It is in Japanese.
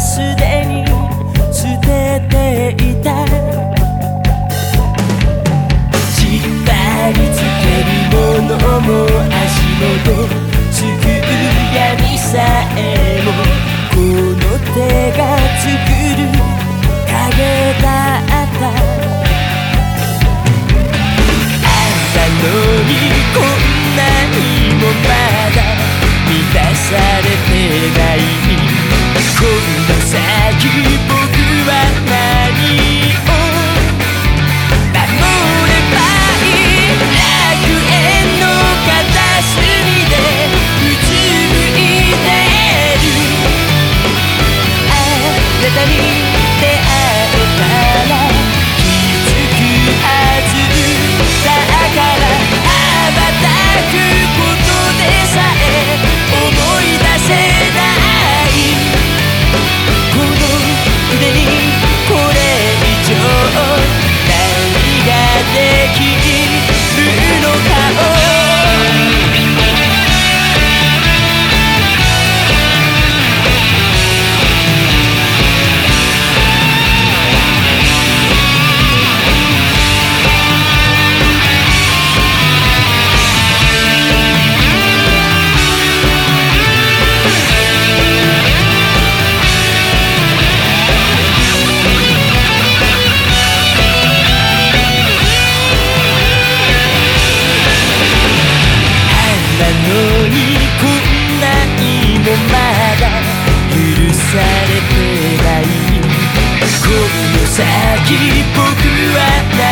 すでに捨てていた。しっかりつけるものも足元つくう闇さえもこの手が作る影だった。あんたのにもまだ満たされてない。こんな先先僕は